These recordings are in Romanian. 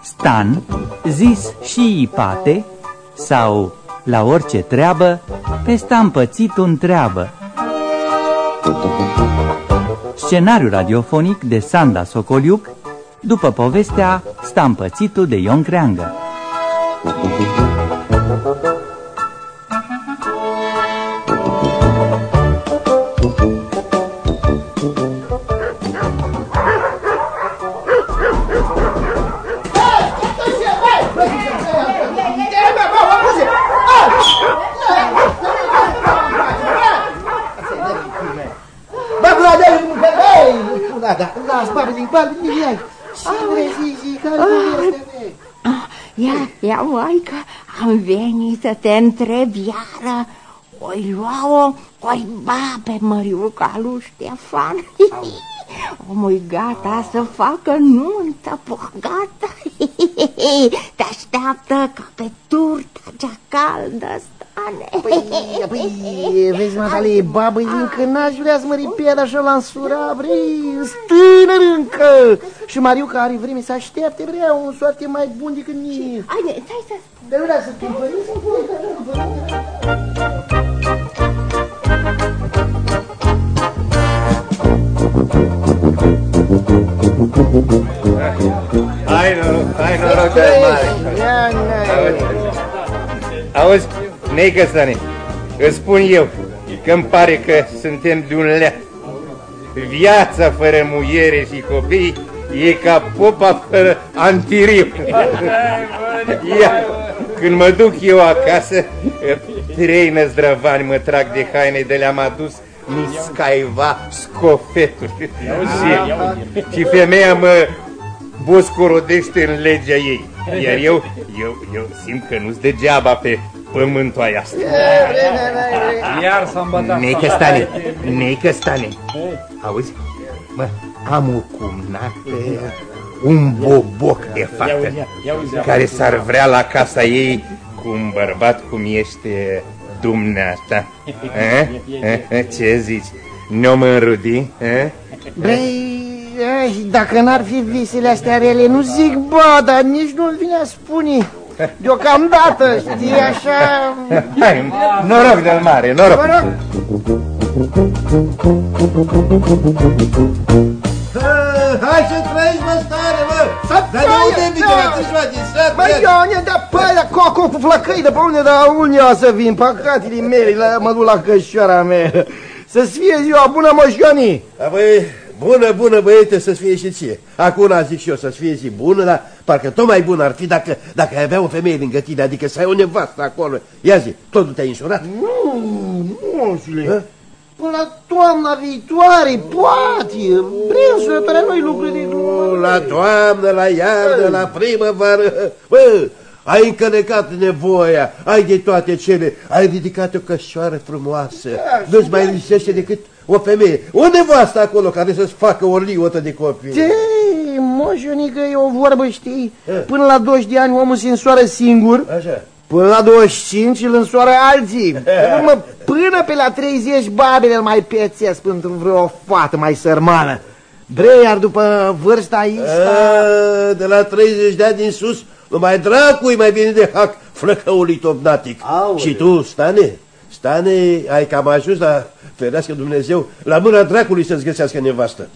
Stan, zis și Ipate, sau la orice treabă, pe stampățit întreabă. Scenariu radiofonic de Sanda Socoliuc, după povestea Stampățitul de Ion Creangă. Te întreb iară. Oi lua-o, oi ba pe măriuca lui Ștefan. Omul gata să facă nuntă, gata. Te așteaptă ca pe turta cea caldă Stane. Păi, păi, vezi, Matale, babă, încă n-aș vrea să mă ripied așa la însura, vrei, stânăr încă. Și Mariuca are vreme să aștepte, vrea un soarte mai bun decât mine. Haide, stai să spun. Dar vrea să fim părinți, Hai noroc, hai noroc de mare. Auzi, neică Stane, îți spun eu că îmi pare că suntem de un leac. Viața fără muiere și copii e ca popa fără antiriu. Ia, când mă duc eu acasă, trei năzdrăvani mă trag de haine de le-am adus miscaiva scofetul. Și, și femeia mă boscorodește în legea ei. Iar eu, eu, eu simt că nu-s degeaba pe pământul aia asta. Iar s-a îmbătat. Neică Stane, Neică Stane. Auzi? Mă, am o cumnată, un boboc de fată, care s-ar vrea la casa ei cu un bărbat cum ești dumneata. Eh? Eh? Ce zici? Nu mă înrudi? Eh? Băi, dacă n-ar fi visele astea rele, nu zic bă, dar nici nu-l vine a spune. Deocamdată, știi, așa... Hai, noroc de mare, noroc. noroc. Hai să trăiți, mă, stare, mă! Dar de unde vine la tâșma din sat? Mă, Ione, dar pe aia coco cu flăcăi, de pe unde, dar unde o să vin? Păcatele mele, la, mă duc la cășoara mea. Să-ți fie ziua bună, moșioni! Băi, bună, bună, băiete, să-ți fie și ție. Acum zic și eu să-ți fie zi bună, dar parcă tot mai bună ar fi dacă, dacă ai avea o femeie lângă tine, adică să ai o nevastă acolo. Ia zi, totul te-ai înșurat? Nu, moșule. Până la toamna viitoare, poate, prinsul pe noi lucruri de Nu, la toamnă, la iarnă, la primăvară, bă, ai încălecat nevoia, ai de toate cele, ai ridicat o cășoară frumoasă, nu-ți mai lipsește decât o femeie, o nevastă acolo care să-ți facă o liotă de copii. Ce, moșunică, e o vorbă, știi? Până la 20 de ani omul se însoară singur. Așa. Până la 25 îl însoară alții. Urmă, până pe la 30 babele îl mai pețesc pentru vreo fată mai sărmană. Bre, iar după vârsta asta... A, de la 30 de ani din sus, numai dracui mai bine de hac flăcăului topnatic. Aole. Și tu, Stane, Stane, ai cam ajuns la, ferească Dumnezeu, la mâna dracului să-ți găsească nevastă.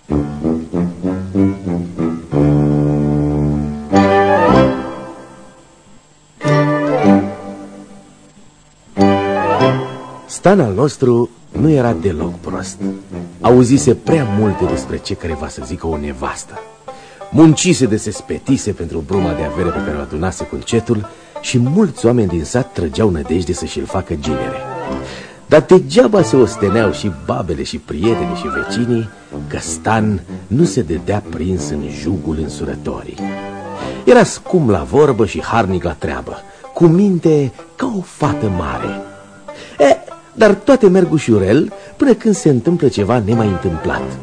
Stan al nostru nu era deloc prost. Auzise prea multe despre ce va să zică o nevastă. Muncise de se spetise pentru bruma de avere pe care o adunase cu încetul și mulți oameni din sat trăgeau nădejde să și-l facă ginere. Dar degeaba se osteneau și babele și prietenii și vecinii că Stan nu se dedea prins în jugul însurătorii. Era scum la vorbă și harnic la treabă, cu minte ca o fată mare. E, dar toate merg ușurel până când se întâmplă ceva nemai întâmplat.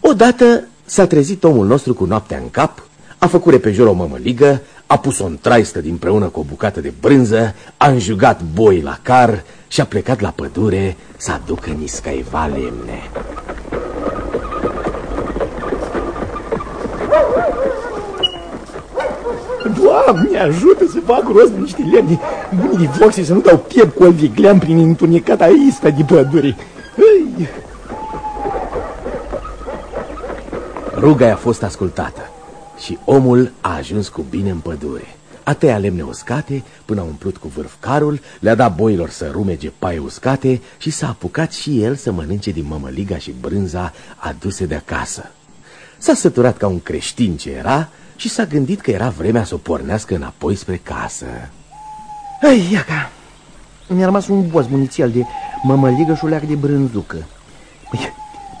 Odată s-a trezit omul nostru cu noaptea în cap, a făcut repejor o mămăligă, a pus-o în traistă dinpreună cu o bucată de brânză, a înjugat boi la car și a plecat la pădure să aducă niscaiva lemne. Doamne, ajută să fac rost de niște lemne buni de foxe să nu dau piept cu alvigleam prin întunecata istă de pădure. Ruga a fost ascultată și omul a ajuns cu bine în pădure. A tăiat lemne uscate până a umplut cu vârf carul, le-a dat boilor să rumege paie uscate și s-a apucat și el să mănânce din mămăliga și brânza aduse de acasă. S-a săturat ca un creștin ce era și s-a gândit că era vremea să o pornească înapoi spre casă. Ei, iaca, mi-a rămas un boz munițial de mămăligă și o leacă de brânzucă.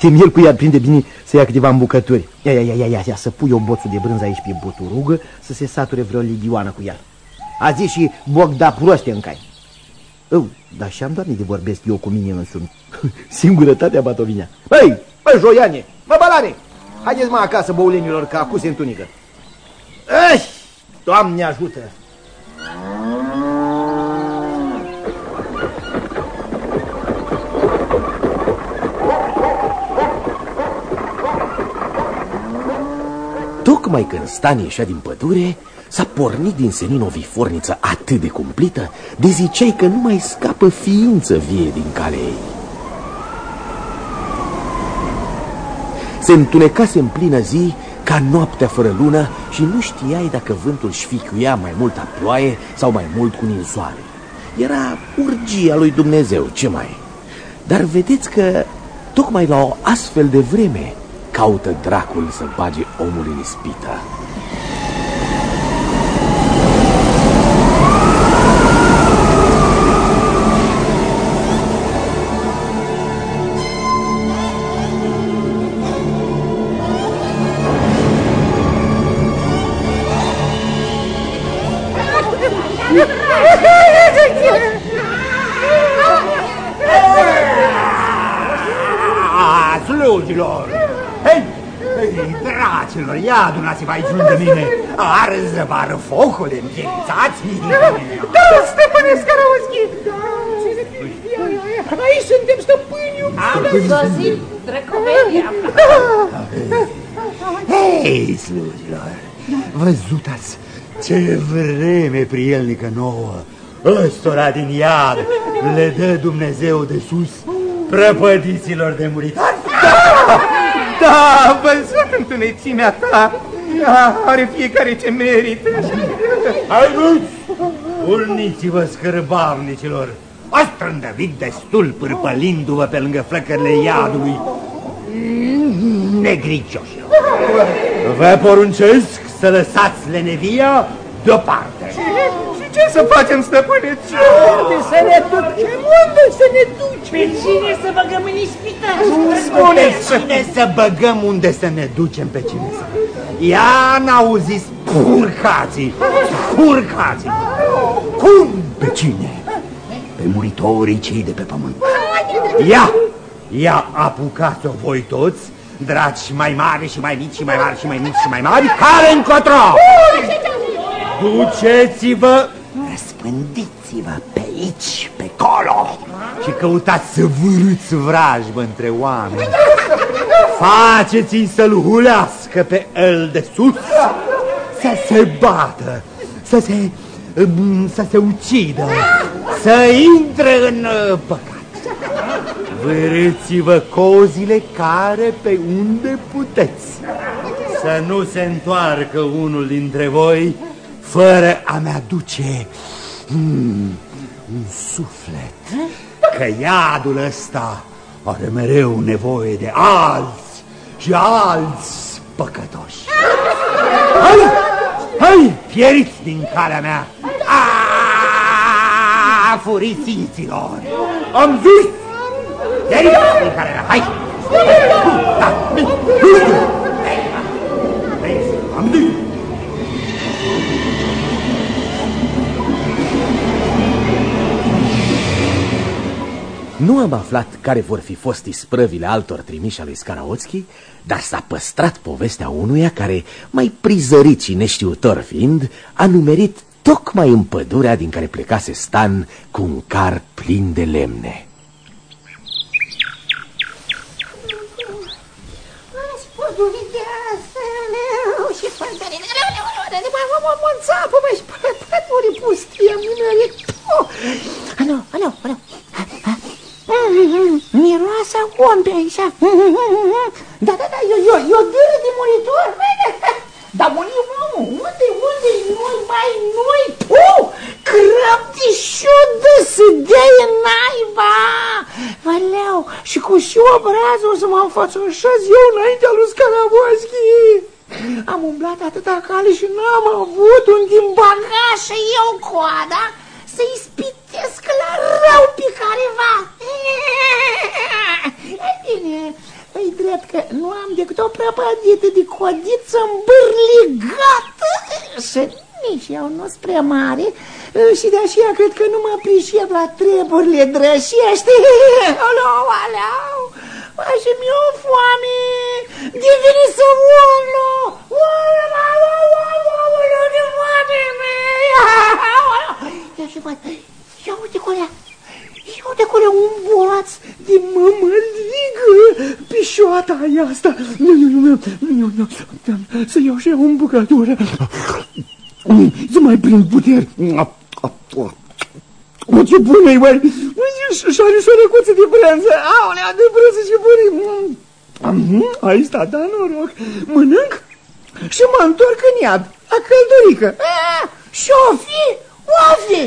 Păi, Tem el cu ea prinde bine să ia câteva îmbucături. Ia, ia, ia, ia, ia, ia, să pui o boțul de brânză aici pe buturugă, să se sature vreo ligioană cu el. A zis și Bogda proste în cai. Oh, dar și-am doamne de vorbesc eu cu mine însumi. Singurătatea batovinea. Băi, băi, joiane, bă, balane, haideți mă acasă, băulenilor, că acum se întunică. Ei, Doamne ajută! Tocmai când Stan ieșea din pădure, s-a pornit din senin o viforniță atât de cumplită, de ziceai că nu mai scapă ființă vie din calea ei. Se întunecase în plină zi ca noaptea fără lună și nu știai dacă vântul șficuia mai mult a ploaie sau mai mult cu ninsoare. Era urgia lui Dumnezeu, ce mai? Dar vedeți că tocmai la o astfel de vreme caută dracul să bage omul în ispită. Slugilor! Hei, hei, dracilor, ia adunați-vă aici lângă mine! Arză, vară focul, împierițați! Da, stăpâne Scarauschi! Aici suntem stăpâniu! Am sosit, drăcomeria! Hei, slugilor, văzutați ce vreme prielnică nouă! Ăstora din iad le dă Dumnezeu de sus prăpădiților de muritari? Da! Da, văzut întunecimea ta. Da, are fiecare ce merită. Haideți! Urniți-vă, scârbavnicilor! O strândăvit destul pârpălindu-vă pe lângă flăcările iadului. Negricioșilor! Vă poruncesc să lăsați lenevia deoparte. Și ce să facem, stăpâne? Ce? Unde să ne ducem? Unde să ne ducem? Pe cine să băgăm în ispită? Spuneți cine să băgăm unde să ne ducem pe cine să... Ia n-auzi spurcații, spurcații. Cum? Pe cine? Pe muritorii cei de pe pământ. Ia, ia apucați-o voi toți, dragi mai mari și mai mici și mai mari și mai mici și mai mari, care încotro? Duceți-vă, răspândiți-vă pe aici, pe colo și căutați să vârâți vrajbă între oameni. Faceți-i să-l hulească pe el de sus, să se bată, să se, să se ucidă, să intre în uh, păcat. Vârâți-vă cozile care pe unde puteți. Să nu se întoarcă unul dintre voi fără a-mi aduce mm, un suflet. Că iadul ăsta are mereu nevoie de alți și alți păcătoși. Hai, hai, pieriți din calea mea! A, furisiților! Am zis! Pieriți din calea mea, hai! Da, am zis! Nu am aflat care vor fi fost isprăvile altor trimiși al lui Scaraotski, dar s-a păstrat povestea unuia care, mai prizărit și neștiutor fiind, a numerit tocmai în pădurea din care plecase Stan cu un car plin de lemne. Gospodul de și Mă înțapă, băi, pădure pustie, minere. Alo, alo, alo. Miroasa om pe aici. Da, da, da, eu, eu, eu dâră de monitor. Dar unii omul, unde, unde, noi, mai noi, pu, crăptișul de să dea naiba. Valeu, și cu și obrazul o să mă înfățoșez eu înaintea lui Scaraboschi. Am umblat atâta cale și n-am avut un din bagaj și eu coada că nu am decât o prăpădită de codiță îmbârligată și nici eu nu spre mare și de aceea cred că nu mă pricep la treburile drășești. Aleau, aleau, și mi-o foame, devine să urlu, de foame mea. Ia și văd, ia uite cu alea, ia uite cu alea un boaț de mămăligă, pișoata aia asta. Nu, nu, nu, nu, nu, nu, să iau și eu un bucătură. Să mai prind puteri. Mă, ce bună-i, băi! Și are și o recuță de brânză. Aolea, de brânză și bună Ai stat, da, noroc. Mănânc și mă întorc în iad, la căldurică. Și-o fi, o fi!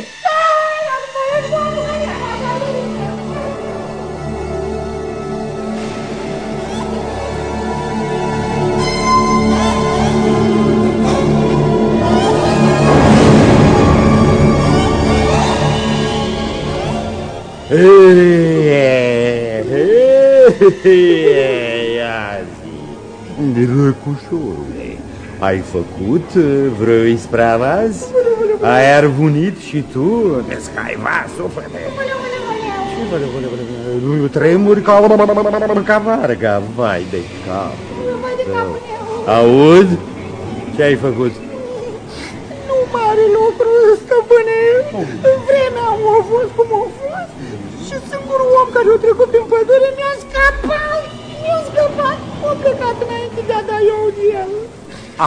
Ia zi, drăcușorule, ai făcut vreo ispravă azi? Ai arvunit și tu? Descaiva suflete. Tremuri ca, ca varga, vai de cap. Aud? Ce ai făcut? Nu mare lucru, stăpâne. Vremea a fost cum a fost și singurul om care a trecut prin pădure mi-a scăpat. Mi-a scăpat. A plecat înainte de a da eu de el.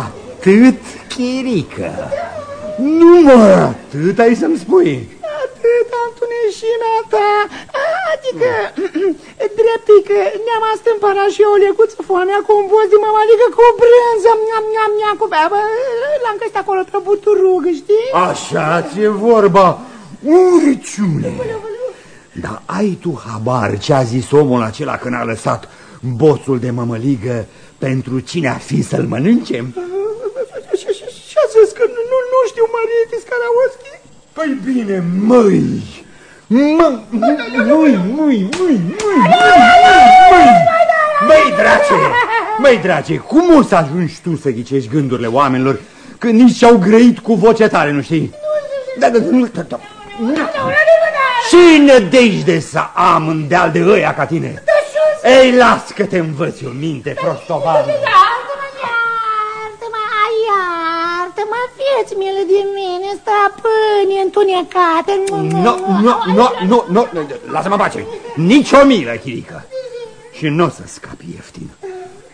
Atât, chirică? Numai atât ai să-mi spui? Atât, Antuneșina ta. Adică, drept e că ne-am astâmpărat și eu o lecuță foamea cu un boz de mămăligă cu brânză. Miam, miam, miam, cu L-am găsit acolo trăbuturug, știi? Așa ți-e vorba, uriciune. Dar ai tu habar ce a zis omul acela când a lăsat boțul de mămăligă pentru cine ar fi să-l mănânce? Și a zis că nu, nu, nu știu, Marie Tiscaraoschi? Păi bine, măi! Măi, măi, măi, măi, măi, măi, măi, drace! Măi, drace, cum o să ajungi tu să ghicești gândurile oamenilor când nici și-au grăit cu voce tare, nu știi? Da, da, nu, da, da. Și nădejde să am în deal de ăia ca tine? Ei, las că te învăț eu minte, prostovan. Iartă-mă, iartă-mă, iartă-mă, fieți mele de mine, stăpâni întunecate. Nu, nu, nu, nu, nu, lasă-mă pace. Nici o milă, chirică. Și nu o să scapi ieftin.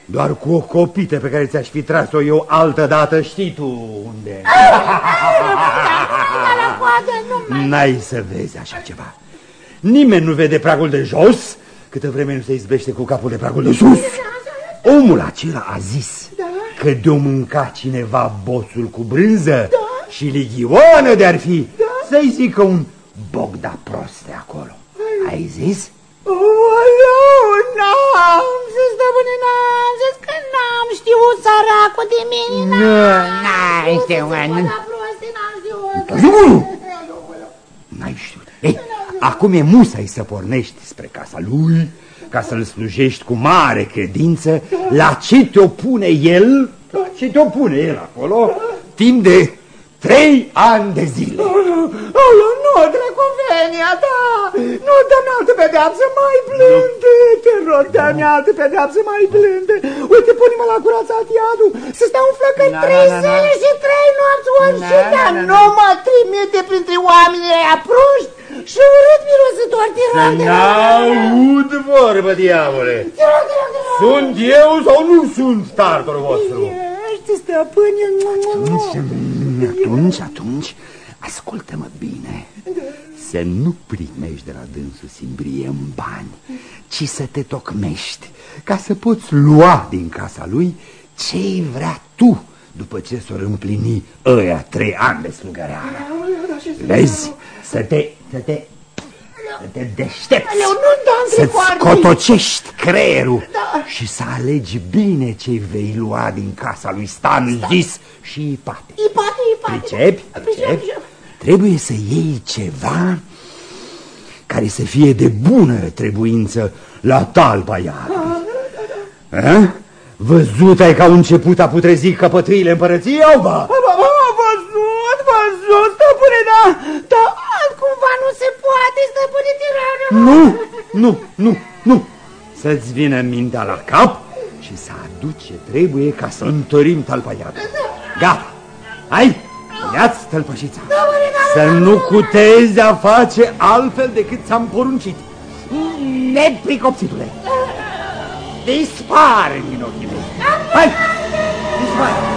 Doar cu o copită pe care ți-aș fi tras-o eu altă dată, știi tu unde. N-ai să vezi așa ceva. Nimeni nu vede pragul de jos câtă vreme nu se izbește cu capul de pragul de sus. Omul acela a zis că de-o mânca cineva boțul cu brânză și ligioană de-ar fi, să-i zică un bogda prost de acolo. Ai zis? Oh, n-am zis, stăpâne, n-am zis că n-am știut săracul de mine, n-ai știut, N-ai știut. Ei, acum e musai să pornești spre casa lui, ca să-l slujești cu mare credință la ce te opune el, la ce te opune el acolo, timp de trei ani de zile. Alo, nu, dracovenia ta, nu dă-mi altă pedeapsă mai blândă, te rog, dă-mi altă pedeapsă mai blândă. Uite, pune-mă la curățat iadul, să stau în flăcă trei zile și trei nopți, ori și da, nu mă trimite printre oamenii aia proști și urât mirosător, te rog, te rog. N-aud vorbă, diavole. Te rog, te rog, te rog. Sunt eu sau nu sunt tartorul vostru? Ești, stăpâne. Atunci, atunci, atunci, ascultă-mă bine. Să nu primești de la dânsul simbrie în bani, ci să te tocmești, ca să poți lua din casa lui ce vrea tu după ce s-or împlini ăia trei ani de slugăreală. Vezi? Să te, să te, să te deștepți, să-ți cotocești creierul și să alegi bine ce vei lua din casa lui Stan Zis și Ipate. Ipate, ipate. Pricepi? Pricepi? Trebuie să iei ceva care să fie de bună trebuință la talpa iară. Eh? Văzut ai că au început a putrezi căpătâile împărăției, au ba? Văzut, văzut, stăpâne, da, da, altcumva nu se poate, stăpâne tirană. Nu, nu, nu, nu. Să-ți vină mintea la cap și să aduci ce trebuie ca să întărim talpa iară. Gata, hai, ia-ți tălpășița. Să nu cutezi a face altfel decât ți-am poruncit. Nepricopsitule, dispare din ochii mei. Hai, dispare.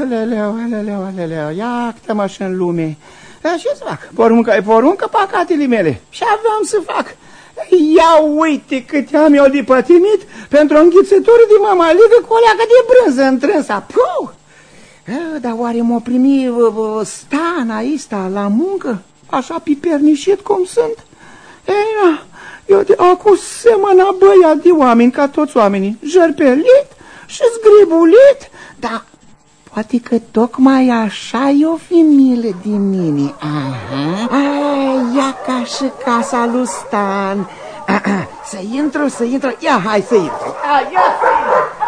Aleleu, aleleu, aleleu, iată-mă și în lume. Dar ce să fac? Poruncă e poruncă, păcatele mele. Și aveam să fac. Ia uite cât am eu de pătimit pentru o înghițitură de mămăligă cu o leagă de brânză întrânsa. Puh! A, Dar oare m-o primi uh, uh, stana ăsta la muncă? Așa pipernișit cum sunt? Ei, na, eu de acum semăna băia de oameni ca toți oamenii, jărpelit și zgribulit, dar poate că tocmai așa e o fi milă din mine. Aha. Ai, ia ca și casa lui Stan. Aha. Să intru, să intru, ia, hai să intru. Ia, ia să intru.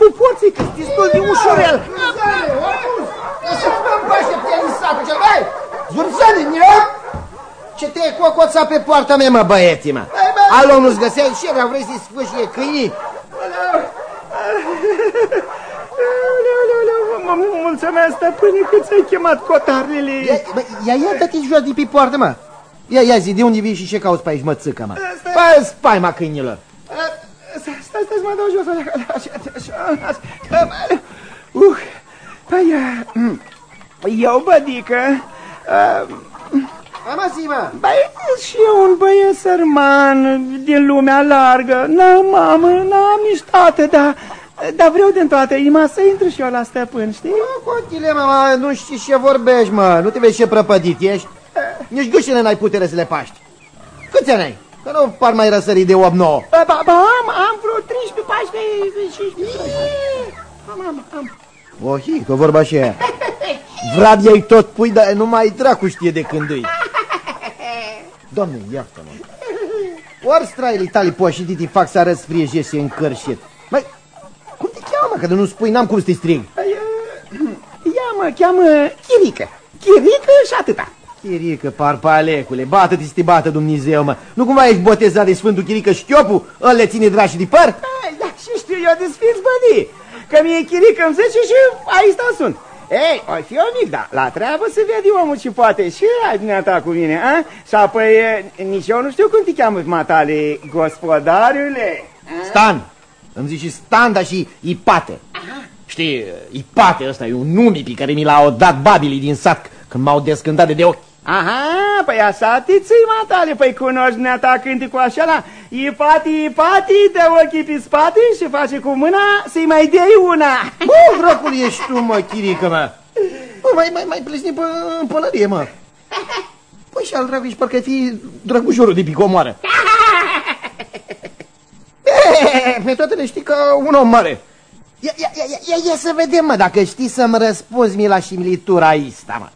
Eu pe stâlpul porții, că destul de ușurel. Să stăm pe așteptăm în satul cel... Hai, Zurzani, ne Ce te-ai cocoța pe poarta mea, mă, băieții, mă? Alo, nu-ți găsești și era, vrei să-i sfâșie câinii? Mă mulțumesc, stăpâne, că ți-ai chemat cotarele. Ia, bă, ia, ia, dă-te jos de pe poartă, mă. Ia, ia zi, de unde vii și ce cauți pe aici, mă, țâcă, mă? Bă, spaima câinilor. Stai, stai, stai, să mă dau jos. Așa, așa, așa, așa. Uh, păi, uh, eu, bădică, uh, Mama, zi, mă. Băi, și eu un băiet sărman din lumea largă. N-am mamă, n-am nici tată, dar, dar vreau din toată inima să intru și eu la stăpân, știi? Mă, cotile, mă, nu știi ce vorbești, mă. Nu te vezi ce prăpădit ești? Nici gâșile n-ai putere să le paști. Câți ani ai? Că nu par mai răsări de 8-9. Ba, ba, ba, am, am vreo 13, 14, 15, Am, am, am. Ohi, că vorba și aia. Vrad ei tot pui, dar numai dracu știe de când îi. Doamne, iartă-mă. Ori straile tale poșititi fac să arăți frieje și încărșit. Mai, cum te cheamă, că de nu spui, n-am cum să te strig. Ea mă cheamă Chirică. Chirică și atâta. Chirică, parpalecule, bată-te să te bată Dumnezeu, mă. Nu cumva ești botezat de Sfântul Chirică Șchiopu? Îl le ține drași de păr? Ai, da, și știu eu de sfinți bădii. Că mie Chirică îmi zice și aici stau sunt. Ei, o fi eu mic, dar la treabă să vede omul ce poate și ai dumneata cu mine, a? Și apoi e, nici eu nu știu cum te cheamă matale, gospodariule. Stan. Îmi zici și Stan, dar și Ipate. Știi, Ipate ăsta e un nume pe care mi l-au dat babilii din sat când m-au descântat de, de ochi. Aha, păi așa te ții, matale, păi cunoști dumneata cânticul așa la Ipati, ipati, dă ochii pe spate și face cu mâna să-i mai dei una. Bă, dracul ești tu, mă, chirică, mă. Bă, mai, mai, mai plesni pe în pălărie, mă. Păi și al dracu, ești parcă fi drăgușorul de picomoară. E, Pe toate le știi că un om mare. Ia, ia, ia, ia, ia, ia să vedem, mă, dacă știi să-mi răspunzi mi la similitura asta, mă.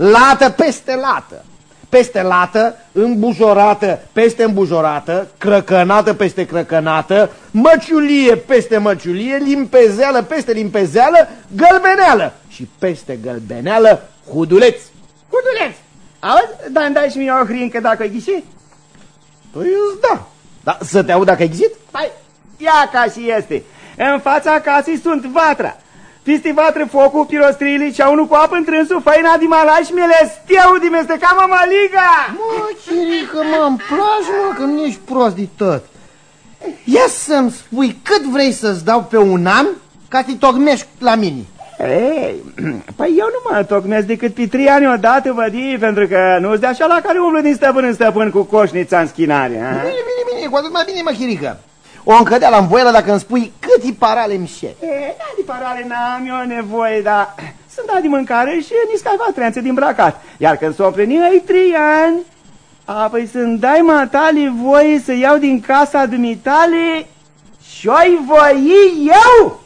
Lată peste lată. Peste lată, îmbujorată peste îmbujorată, crăcănată peste crăcănată, măciulie peste măciulie, limpezeală peste limpezeală, gălbeneală și peste gălbeneală, huduleț. Huduleț, Auzi, dar îmi dai și mie o hrincă dacă ai ghișit? Păi da. Dar să te aud dacă ai ghizit? Păi, ia ca și este. În fața casei sunt vatra. Pisti vatră focul, pirostriile și unul cu apă întrânsul, făina din malaj și miele steu din mesteca mămăliga. Mă, Chirică, mă, îmi place, mă, că nu ești prost de tot. Ia să-mi spui cât vrei să-ți dau pe un an ca să-i tocmești la mine. Ei, păi eu nu mă tocmesc decât pe trei ani odată, vădii, pentru că nu-ți de așa la care umblă din stăpân în stăpân cu coșnița în schinare. A? Bine, bine, bine, cu atât mai bine, mă, Chirică. O încădea la învoială dacă îmi spui cât e parale mișe. E, da, de parale n-am eu nevoie, dar sunt dat de mâncare și nici caiva treanțe din bracat. Iar când s-o plini ai trei ani, apoi să-mi dai matale voie să iau din casa dumitale și o voi eu?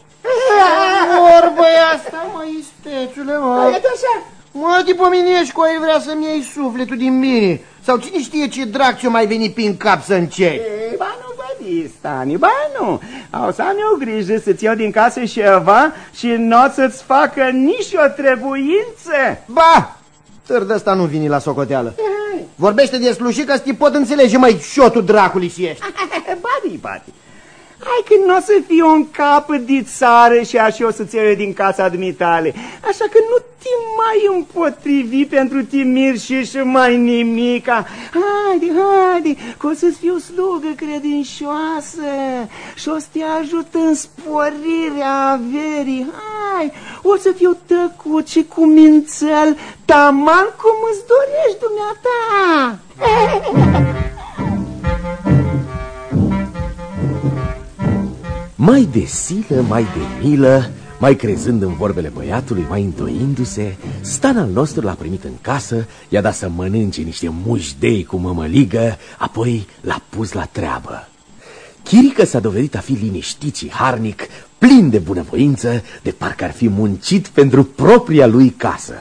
Vorba asta, mă, istețule, mă. Da, e așa. Mă, după mine ești cu ai vrea să-mi iei sufletul din mine. Sau cine știe ce drac ce mai venit prin cap să încerci. E, ba nu, bădi, Stani, ba nu. O să am eu grijă să-ți iau din casă ceva și nu o să-ți facă nici o trebuință. Ba, tăr de asta nu vine la socoteală. Vorbește de slușit că ți pot înțelege, mai șotul dracului și ești. Badi, badi. Hai că nu o să fiu un cap de țară și așa o să-ți iau eu din casa dumitale. Așa că nu te mai împotrivi pentru timir și și mai nimica. Haide, haide, că o să-ți fiu slugă credincioasă și o să te ajut în sporirea averii. Hai, o să fiu tăcut și cu mințel, taman cum îți dorești dumneata. Mai de silă, mai de milă, mai crezând în vorbele băiatului, mai îndoindu-se, Stan al nostru l-a primit în casă, i-a dat să mănânce niște mușdei cu mămăligă, apoi l-a pus la treabă. Chirică s-a dovedit a fi liniștit și harnic, plin de bunăvoință, de parcă ar fi muncit pentru propria lui casă.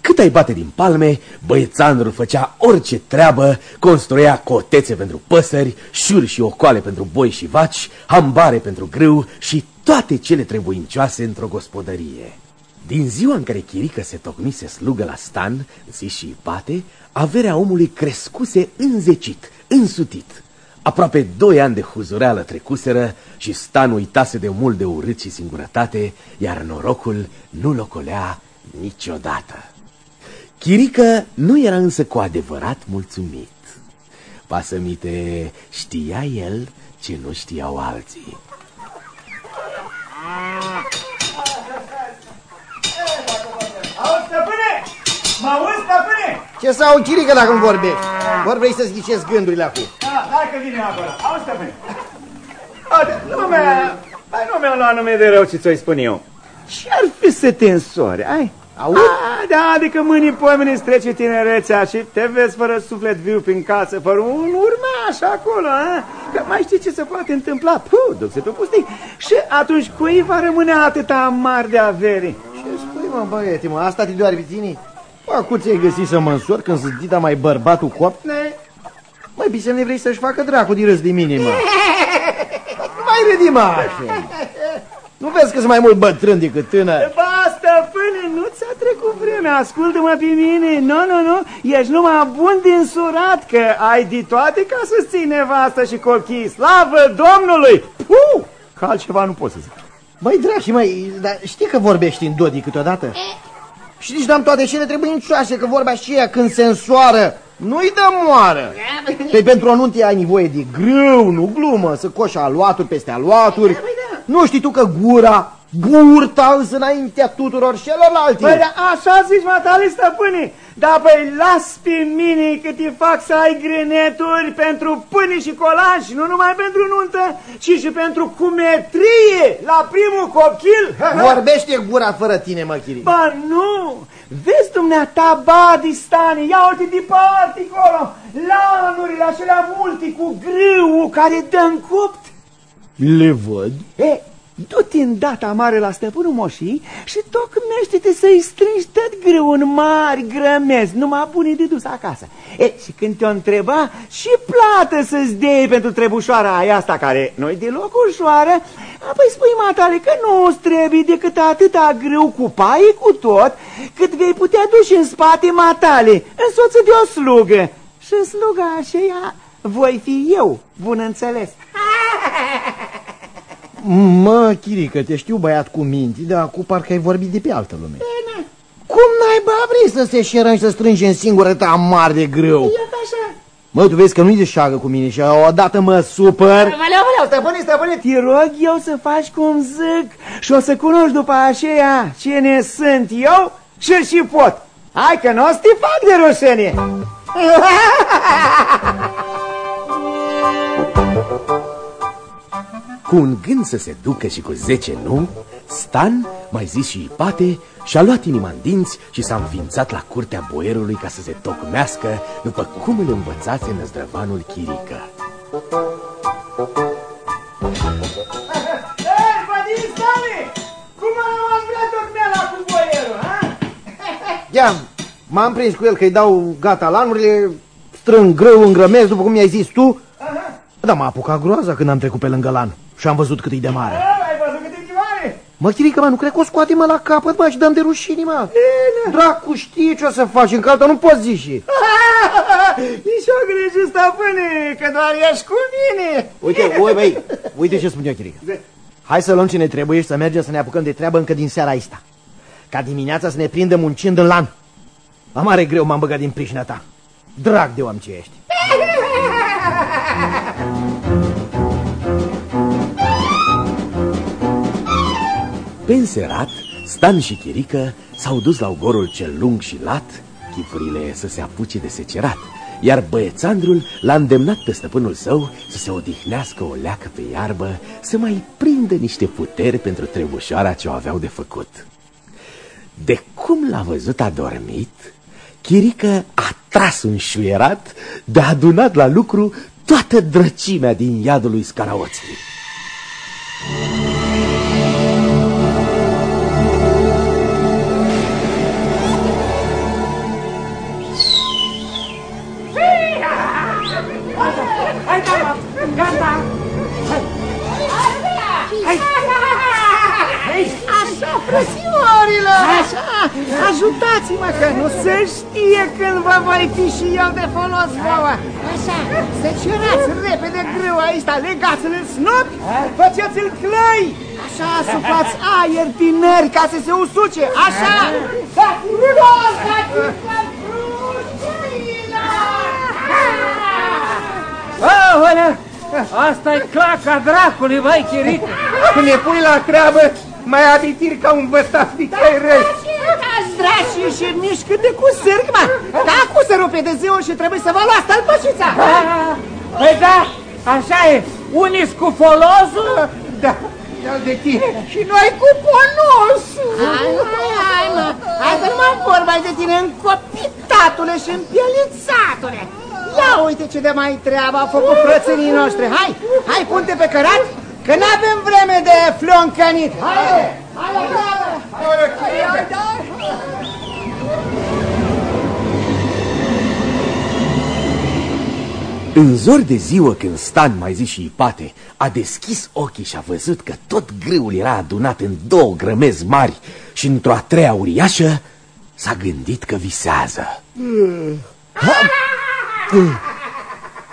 Cât ai bate din palme, băiețandrul făcea orice treabă, construia cotețe pentru păsări, șuri și ocoale pentru boi și vaci, hambare pentru grâu și toate cele trebuincioase într-o gospodărie. Din ziua în care Chirică se tocmise slugă la stan, zi și bate, averea omului crescuse înzecit, însutit. Aproape doi ani de huzureală trecuseră și stan uitase de mult de urât și singurătate, iar norocul nu locolea niciodată. Chirică nu era însă cu adevărat mulțumit. Pasămite știa el ce nu știau alții. Auzi, stăpâne! Mă auzi, stăpâne? Ce să au Chirică dacă îmi vorbești? Vor vrei să-ți ghicesc gândurile acum. Da, hai că vine acolo. Auzi, stăpâne. Uite, nu mi-a... Hai, nu mi-a luat nume de rău ce ți-o spun eu. Ce-ar fi să te însori, ai? Auzi? A, da, adică mâinii poimeni îți trece tinerețea și te vezi fără suflet viu prin casă, fără un urmaș acolo, a? Că mai știi ce se poate întâmpla? Puh, duc-se pe pustii. Și atunci cui va rămâne atâta mari de avere? Ce spui, mă, băiete, mă, asta te doare pe tine? Bă, cu ți-ai găsit să mă însor când sunt dita mai bărbatul cop? Ne? Mai bine ne vrei să-și facă dracu de râs de mine, mă. Mai râdi, mă, așa. Nu vezi că sunt mai mult bătrân decât tânăr? Ba, stăpâne, nu ți-a trecut vremea, ascultă-mă pe mine, nu, nu, nu, ești numai bun din surat, că ai de toate ca să ții nevastă și cochii, slavă Domnului! Puh, că altceva nu pot să zic. Băi, drași, măi, dar știi că vorbești în dodi câteodată? Și nici n-am toate cele trebuincioase, că vorba și ea când se însoară, nu-i dă moară. Păi pentru o nuntă ai nevoie de grâu, nu glumă, să coși aluaturi peste aluaturi. Nu știi tu că gura, burta îți înaintea tuturor celorlalți. Păi, da, așa zici, matale, stăpâne, dar păi las pe mine că te fac să ai greneturi pentru pâine și colași, nu numai pentru nuntă, ci și pentru cumetrie la primul copil. Vorbește gura fără tine, mă, Chiri. Ba nu! Vezi dumneata Badistani, ia uite departe acolo, lanurile acelea multe cu grâu care dă în copt. Le văd. E, du-te în data mare la stăpânul moșii și tocmește-te să-i strângi tot greu în mari grămezi, numai bune de dus acasă. E, și când te-o întreba, și plată să-ți dei pentru trebușoara aia asta, care nu-i deloc ușoară, Apoi spui, matale, că nu îți trebuie decât atâta grâu cu paie cu tot, cât vei putea duce în spate matale, însoță de o slugă. Și sluga aceea voi fi eu, bun înțeles. Mă, Chirică, te știu băiat cu minti, dar cu parcă ai vorbit de pe altă lume. Bine, Cum naiba vrei să se șerăm și să strângi în singură ta mare de grâu? iată așa. Mă, tu vezi că nu-i de șagă cu mine și odată mă supăr. Valeu, valeu, stăpâne, stăpâne, te rog eu să faci cum zic și o să cunoști după aceea cine sunt eu și și pot. Hai că nu o să te fac de rușenie. Cu un gând să se ducă și cu zece nu, Stan, mai zis și Ipate, și-a luat inima în dinți și s-a înființat la curtea boierului ca să se tocmească după cum îl învățase năzdrăvanul Chirică. Ei, Vadim Stane, cum a rămas vrea tocmeala cu boierul, ha? Ia, m-am prins cu el că-i dau gata lanurile, strâng grâu, îngrămez, după cum mi-ai zis tu. Da, m-a apucat groaza când am trecut pe lângă lan și am văzut cât e de mare. Ai văzut cât e mare? Mă, Chirică, mă, nu cred că o scoate, mă, la capăt, mă, și dăm de rușini, mă. Dracu, știi ce o să faci, încă alta nu poți zici. Nici o grijă, stăpâne, că doar ești cu mine. Uite, ui, băi, uite ce spun eu, Chirică. Hai să luăm ce ne trebuie și să mergem să ne apucăm de treabă încă din seara asta. Ca dimineața să ne prindă muncind în lan. La mare greu m-am băgat din prișina ta. Drag de om ce ești. înserat, Stan și Chirică s-au dus la ogorul cel lung și lat, chipurile să se apuce de secerat, iar băiețandrul l-a îndemnat pe stăpânul său să se odihnească o leacă pe iarbă, să mai prindă niște puteri pentru trebușoara ce o aveau de făcut. De cum l-a văzut adormit, Chirică a tras un șuierat de adunat la lucru toată drăcimea din iadul lui Scaraoții. Așa, ajutați-mă că nu se știe când vă voi fi și eu de folos vouă. Așa, secerați repede grâu aici, legați-l în snopi, faceți-l clai. Așa, supați aer tineri ca să se usuce, așa. Dați-i frumos, dați-i Aolea, asta e claca dracului, băi, Chiric. Când ne pui la treabă, mai abitiri ca un băstav de cai răi. Zdrași și mișcă de cu sârg, mă! Da, cu să rupe de ziua și trebuie să vă luați tălpășița! Păi da, așa e. Unii cu folosul, Da, da de tine. Și noi cu ponosul! Hai, hai, hai, mă! Hai că nu mă vorba de tine încopitatule și împielițatule! Ia uite ce de mai treabă au făcut frățenii noștri! Hai, hai, punte pe cărat, că n-avem vreme de floncănit! Hai, hai la treabă! Hai, hai, hai! În zor de ziua când Stan, mai zis și Ipate, a deschis ochii și a văzut că tot grâul era adunat în două grămezi mari și într-o a treia uriașă, s-a gândit că visează.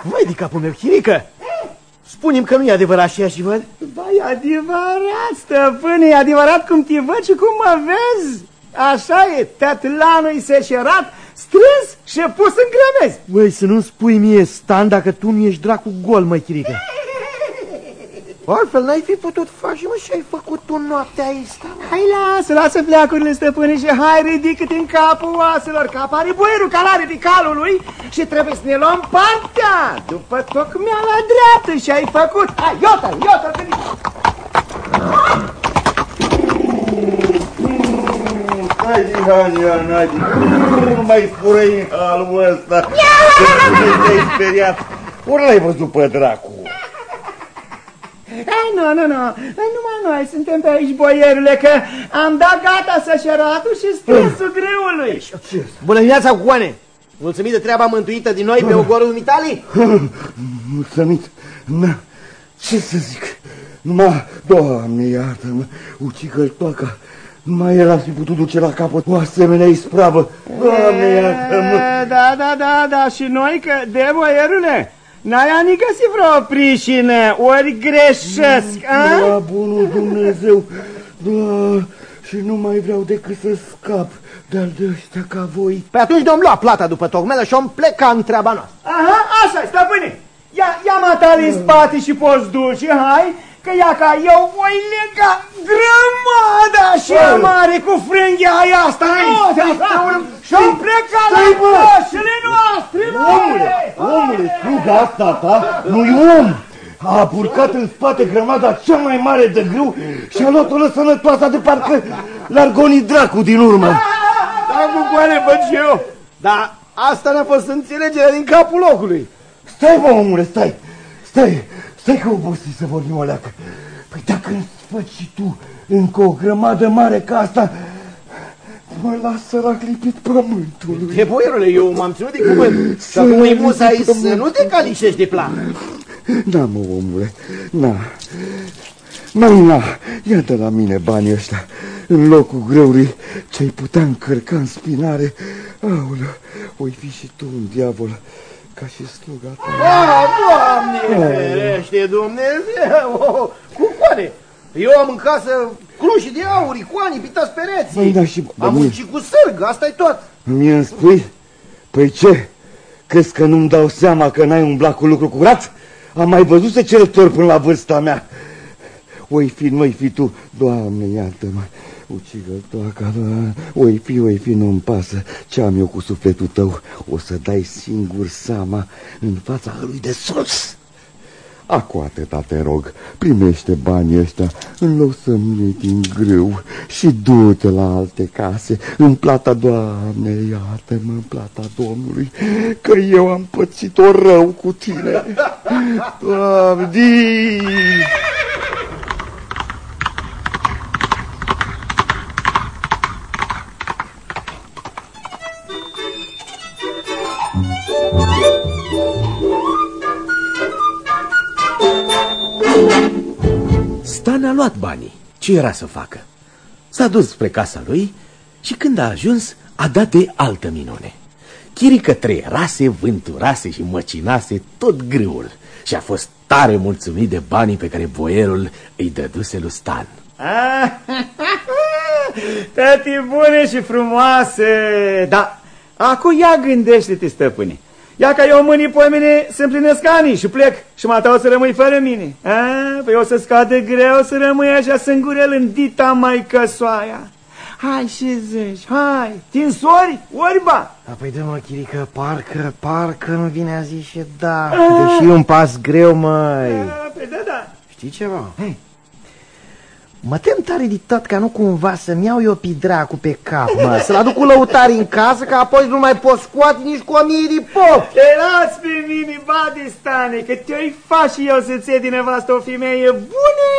Vai de capul meu, Chirică! Spune-mi că nu e adevărat și ea și văd. Ba, e adevărat, stăpâne, e adevărat cum te văd și cum mă vezi. Așa e, tătlanul e secerat, strâns și pus în grămezi. Băi, să nu-mi spui mie, Stan, dacă tu nu ești dracu gol, mă, Chirică. Altfel n-ai fi putut face, mă, și ai făcut tu noaptea asta. Hai, lasă, lasă pleacurile, stăpâne, și hai, ridică-te în capul oaselor, că apare boierul calare de calul lui și trebuie să ne luăm partea după tocmeala dreaptă și ai făcut. Hai, iota-l, iota-l, că Hai din Hania, Nadi, nu mai spune în halul ăsta. Că te-ai speriat. Ori l-ai văzut pe dracu. Hai, nu, nu, nu, numai noi suntem pe aici, boierule, că am dat gata sășeratul și strânsul greului. Bună dimineața, Cucoane! Mulțumit de treaba mântuită din noi pe ogorul Mitali? Mulțumit. Na, ce să zic? Numai, Doamne, iartă-mă, ucigă-l toaca. Numai el ar fi putut duce la capăt o asemenea ispravă. Doamne, iartă-mă. E, Da, da, da, da, și noi că, de boierule, n-ai ani găsit vreo prișină, ori greșesc, a? Da, bunul Dumnezeu, da, și nu mai vreau decât să scap de-al de ăștia ca voi. Păi atunci ne-om lua plata după tocmelă și om pleca în treaba noastră. Aha, așa, stăpâne, ia, ia matale în spate și poți duce, hai, că ia ca eu voi lega grămada și mare cu frânghia aia asta, și-o pleca la coșele noastre, Omule, omule, sluga asta ta nu-i om. A purcat în spate grămada cea mai mare de grâu și a luat-o la sănătoasa de parcă l-ar goni dracu din urmă. Da, bucoane, văd și eu. Dar asta n-a fost înțelegerea din capul locului. Stai, mă, omule, stai, stai, stai că obosi să vorbim o leacă. Păi dacă îmi faci și tu încă o grămadă mare ca asta, mă lasă la clipit pământului. E boierule, eu m-am ținut de cuvânt. Și acum e musa aici să nu te calișești de plan. Da, mă, omule, na. Mai na, ia de la mine banii ăștia. În locul greurii ce-ai putea încărca în spinare. Aoleu, oi fi și tu un diavol, ca și sluga ta. Ah, Doamne, ferește Dumnezeu! Cu coane! Eu am în casă cluși de aur, icoane, pitați pereții. Păi, da, și- Am bă, muncit cu sârgă, asta e tot. Mie îmi spui? Păi ce? Crezi că nu-mi dau seama că n-ai umblat cu lucru curat? Am mai văzut să cerători până la vârsta mea. Oi fi, nu fi tu, Doamne, iartă-mă. Ucigă toaca, Doamne. Oi fi, oi fi, nu-mi pasă ce am eu cu sufletul tău. O să dai singur seama în fața lui de sus. Acu atâta te rog, primește banii ăștia în loc să-mi iei din grâu și du-te la alte case, în plata, Doamne, iată-mă, în plata Domnului, că eu am pățit-o rău cu tine. Doamne, di! Stan a luat banii. Ce era să facă? S-a dus spre casa lui și când a ajuns, a dat de altă minune. Chirică trăierase, vânturase și măcinase tot grâul și a fost tare mulțumit de banii pe care boierul îi dăduse lui Stan. Ah, Tati bune și frumoase, da, acum ia gândește-te, stăpâne. Ia ca eu mâinii pe mine să împlinesc anii și plec și mă o să rămâi fără mine. A, păi o să scade greu să rămâi așa sângurel în dita mai căsoaia. Hai și zici, hai, tinsori, orba. Da, păi dă-mă, Chirică, parcă, parcă nu vine a zi și da. Deși e un pas greu, măi. A, păi da, da. Știi ceva? Hei. Mă tem tare de tot ca nu cumva să-mi iau eu pe dracu pe cap, mă, să-l aduc cu lăutari în casă, că apoi nu mai pot scoate nici cu o mie de pop. Te las pe mine, badistane, că te-o fac și eu să-ți iei din nevastă o femeie bună,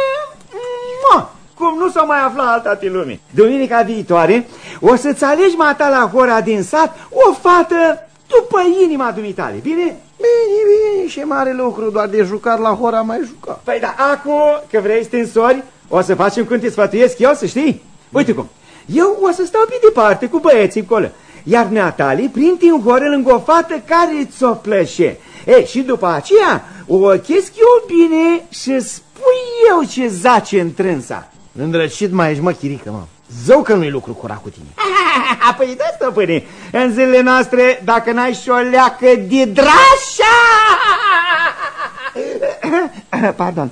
Mua! cum nu s-o mai afla alta pe lume. Duminica viitoare o să-ți alegi mata la hora din sat o fată după inima dumitale, bine? Bine, bine, și mare lucru, doar de jucat la hora mai jucat. Păi da, acum că vrei stinsori, o să facem cum te sfătuiesc eu, să știi? Uite cum, eu o să stau pe departe cu băieții acolo, iar Natalie printi în horă lângă o fată care ți-o plășe. E, și după aceea o ochesc eu bine și spui eu ce zace în trânsa. Îndrăcit mai ești, mă, Chirică, mă. Zău că nu-i lucru curat cu tine. Păi da, stăpâne, în zilele noastre, dacă n-ai și o leacă de drașa... Pardon,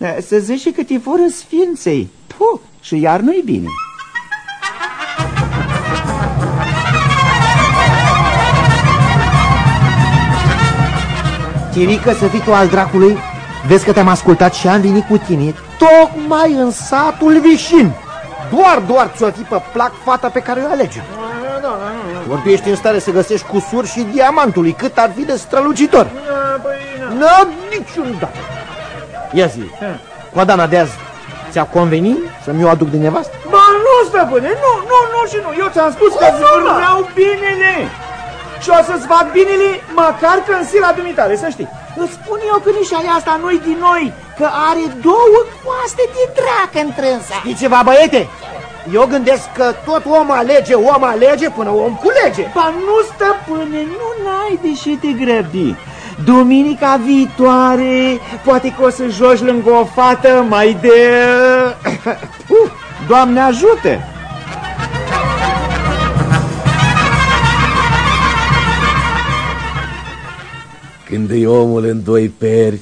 să zici și că te fură sfinței. Puh, și iar nu-i bine. Chirică, să fii tu al dracului, vezi că te-am ascultat și am venit cu tine, tocmai în satul Vișin. Doar, doar ți-o fi pe plac fata pe care o alege. Ori tu ești în stare să găsești cusuri și diamantului, cât ar fi de strălucitor. N-am niciun dat. Ia zi, Coadana de azi, ți-a convenit să-mi o aduc de nevastă? Ba nu, stăpâne, nu, nu, nu și nu. Eu ți-am spus că îți vreau binele. Și o să-ți fac binele măcar că în sila dumitale, să știi. Îți spun eu că nici aia asta noi din noi, că are două coaste de drac întrânsa. Știi ceva, băiete? Eu gândesc că tot om alege, om alege până om culege. Ba nu, stăpâne, nu n-ai de ce te grăbi. Duminica viitoare, poate că o să joci lângă o fată mai de... Uh, Doamne ajută! Când e omul în doi peri,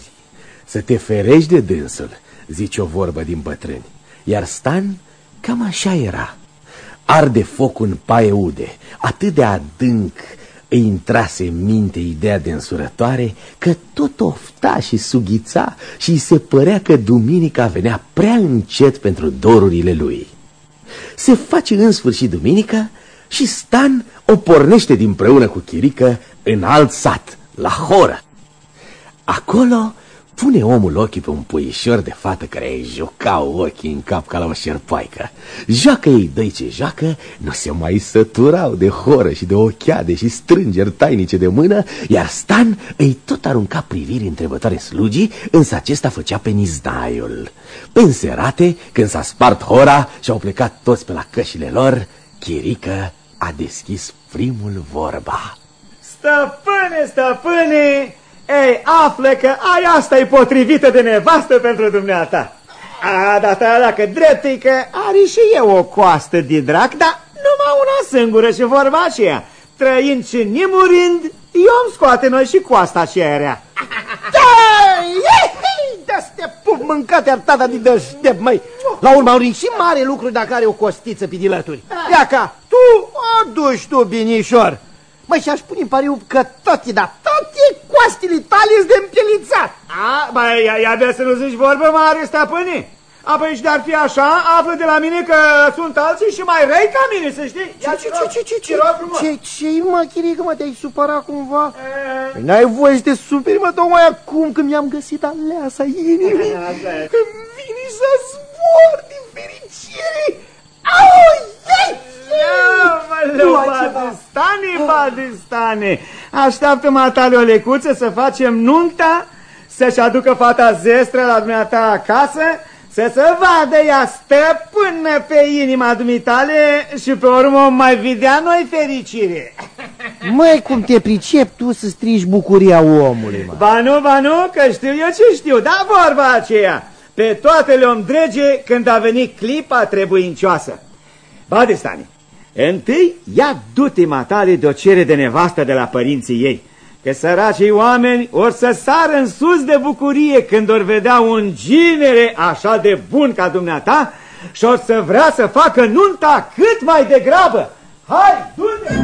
să te ferești de dânsul, zice o vorbă din bătrâni. Iar Stan cam așa era. Arde foc în paie ude, atât de adânc îi intrase în minte ideea de însurătoare că tot ofta și sughița și îi se părea că duminica venea prea încet pentru dorurile lui. Se face în sfârșit duminica și Stan o pornește dinpreună cu Chirică în alt sat, la Horă. Acolo pune omul ochii pe un puișor de fată care îi juca ochii în cap ca la o șerpoaică. Joacă ei doi ce joacă, nu se mai săturau de horă și de ochiade și strângeri tainice de mână, iar Stan îi tot arunca priviri întrebătoare slugii, însă acesta făcea pe nizdaiul. Pe înserate, când s-a spart hora și au plecat toți pe la cășile lor, Chirică a deschis primul vorba. Stăpâne, stăpâne, ei, află că ai asta e potrivită de nevastă pentru dumneata. A, da, da, dacă drept e că are și eu o coastă de drac, dar numai una singură și vorba aceea. Trăind și nimurind, eu îmi scoate noi și coasta aceea. Da, de-astea pup mâncate ar tata din deștept, măi. La urmă au și mare lucru dacă are o costiță pe dilături. Ia ca, tu o duci tu, binișor. Măi, și-aș pune în pariu că toate, dar toate coastele tale sunt de împielițat. A, băi, ia, ia bine să nu zici vorbă mare, stăpâne. Apoi și dar fi așa, află de la mine că sunt alții și mai răi ca mine, să știi. Ce, ce, ce, ce, ce, ce, ce, ce, mă, chirică, mă, te-ai supărat cumva? Păi n-ai voie să te superi, mă, tocmai acum când mi-am găsit aleasa inimii, când vine să zbor din fericire. Au, ei! Aoleu, Badistane, Badistane, așteaptă matale o lecuță să facem nunta, să-și aducă fata zestră la dumneata acasă, să se vadă ea stăpână pe inima dumitale și pe urmă mai vedea noi fericire. Măi, cum te pricep tu să strigi bucuria omului, mă? Ba nu, ba nu, că știu eu ce știu, da vorba aceea. Pe toate le-om drege când a venit clipa trebuincioasă. Badistane, Întâi, ia du-te matale de o cere de nevastă de la părinții ei, că săracii oameni or să sară în sus de bucurie când or vedea un ginere așa de bun ca dumneata și or să vrea să facă nunta cât mai degrabă. Hai, du-te!